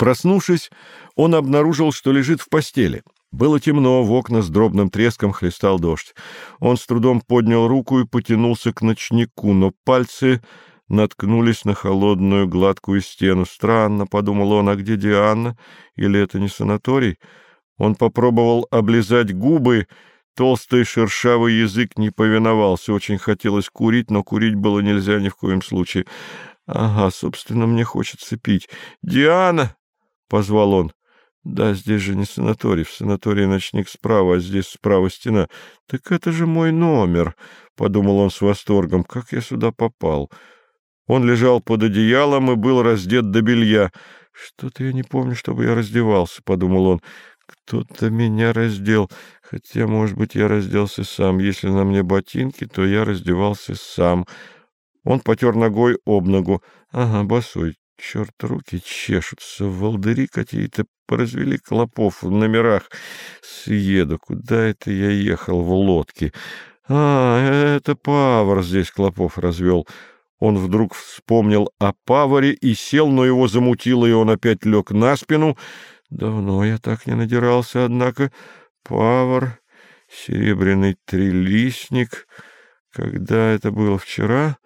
Проснувшись, он обнаружил, что лежит в постели. Было темно, в окна с дробным треском хлестал дождь. Он с трудом поднял руку и потянулся к ночнику, но пальцы наткнулись на холодную гладкую стену. Странно, — подумал он, — а где Диана? Или это не санаторий? Он попробовал облизать губы, толстый шершавый язык не повиновался. Очень хотелось курить, но курить было нельзя ни в коем случае. Ага, собственно, мне хочется пить. «Диана!» — позвал он. Да, здесь же не санаторий. В санатории ночник справа, а здесь справа стена. Так это же мой номер, — подумал он с восторгом. Как я сюда попал? Он лежал под одеялом и был раздет до белья. Что-то я не помню, чтобы я раздевался, — подумал он. Кто-то меня раздел. Хотя, может быть, я разделся сам. Если на мне ботинки, то я раздевался сам. Он потер ногой об ногу. Ага, босой. Черт, руки чешутся, волдыри какие-то поразвели клопов в номерах. Съеду, куда это я ехал в лодке? А, это Павар здесь клопов развел. Он вдруг вспомнил о Паваре и сел, но его замутило, и он опять лег на спину. Давно я так не надирался, однако. Павар, серебряный трилистник. Когда это было вчера?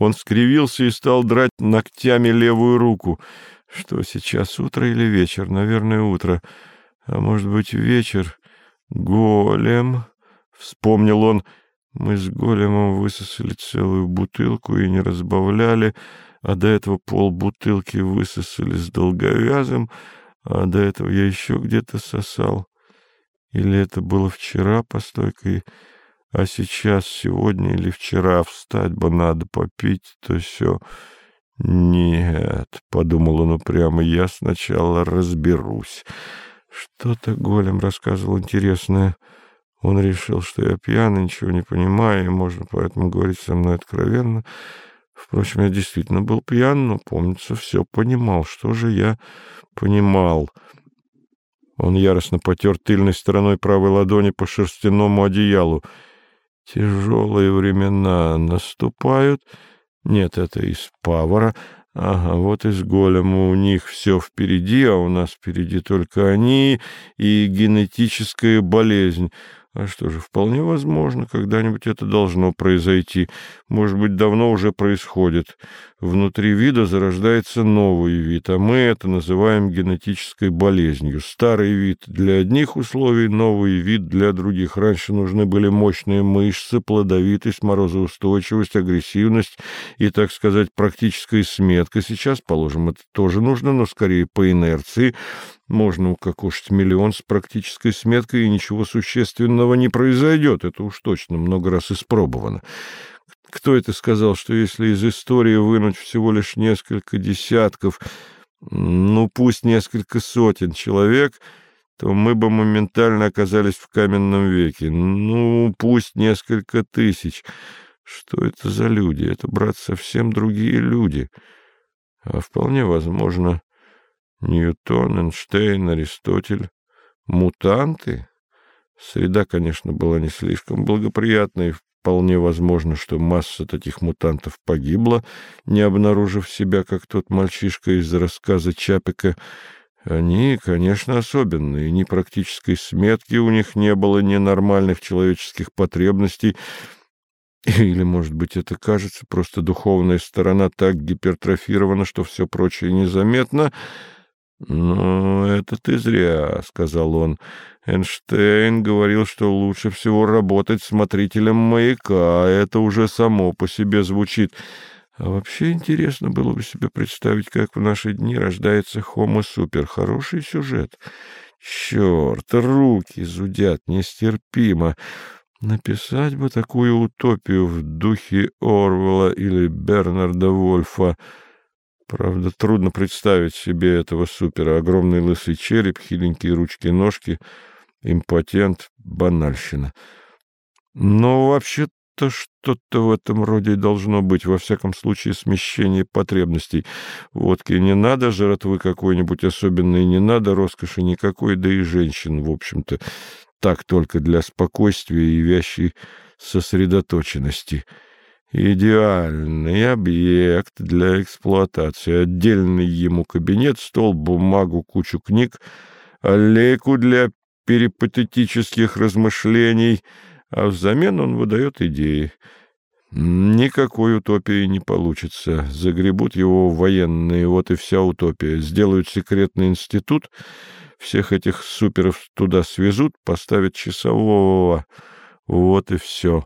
Он скривился и стал драть ногтями левую руку. Что сейчас, утро или вечер? Наверное, утро. А может быть, вечер? Голем. Вспомнил он. Мы с големом высосали целую бутылку и не разбавляли, а до этого полбутылки высосали с долговязым, а до этого я еще где-то сосал. Или это было вчера, постойка, а сейчас, сегодня или вчера встать бы надо, попить, то все. Нет, — подумал он упрямо, — я сначала разберусь. Что-то голем рассказывал интересное. Он решил, что я пьяный, ничего не понимаю, и можно поэтому говорить со мной откровенно. Впрочем, я действительно был пьян, но, помнится, все понимал. Что же я понимал? Он яростно потер тыльной стороной правой ладони по шерстяному одеялу — Тяжелые времена наступают. Нет, это из Павара. Ага, вот из Голема у них все впереди, а у нас впереди только они и генетическая болезнь. А что же, вполне возможно, когда-нибудь это должно произойти. Может быть, давно уже происходит. Внутри вида зарождается новый вид, а мы это называем генетической болезнью. Старый вид для одних условий, новый вид для других. Раньше нужны были мощные мышцы, плодовитость, морозоустойчивость, агрессивность и, так сказать, практическая сметка. Сейчас, положим, это тоже нужно, но скорее по инерции. Можно укокошить миллион с практической сметкой, и ничего существенного не произойдет. Это уж точно много раз испробовано. Кто это сказал, что если из истории вынуть всего лишь несколько десятков, ну пусть несколько сотен человек, то мы бы моментально оказались в каменном веке. Ну, пусть несколько тысяч. Что это за люди? Это, брат, совсем другие люди. А вполне возможно, Ньютон, Эйнштейн, Аристотель. Мутанты? Среда, конечно, была не слишком благоприятной. Вполне возможно, что масса таких мутантов погибла, не обнаружив себя, как тот мальчишка из рассказа Чапика. Они, конечно, особенные. Ни практической сметки у них не было, ни нормальных человеческих потребностей. Или, может быть, это кажется, просто духовная сторона так гипертрофирована, что все прочее незаметно — «Ну, это ты зря», — сказал он. «Эйнштейн говорил, что лучше всего работать смотрителем маяка, это уже само по себе звучит. А вообще интересно было бы себе представить, как в наши дни рождается Homo Супер. Хороший сюжет. Черт, руки зудят нестерпимо. Написать бы такую утопию в духе Орвелла или Бернарда Вольфа». Правда, трудно представить себе этого супера. Огромный лысый череп, хиленькие ручки-ножки, импотент, банальщина. Но вообще-то что-то в этом роде должно быть, во всяком случае, смещение потребностей. Водки не надо, жратвы какой-нибудь особенной не надо, роскоши никакой, да и женщин, в общем-то, так только для спокойствия и вящей сосредоточенности. Идеальный объект для эксплуатации. Отдельный ему кабинет, стол, бумагу, кучу книг, аллейку для перипатетических размышлений, а взамен он выдает идеи. Никакой утопии не получится. Загребут его военные, вот и вся утопия. Сделают секретный институт, всех этих суперов туда свезут, поставят часового. Вот и все.